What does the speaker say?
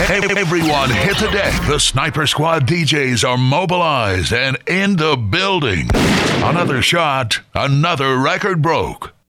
Everyone hit the deck. The Sniper Squad DJs are mobilized and in the building. Another shot, another record broke.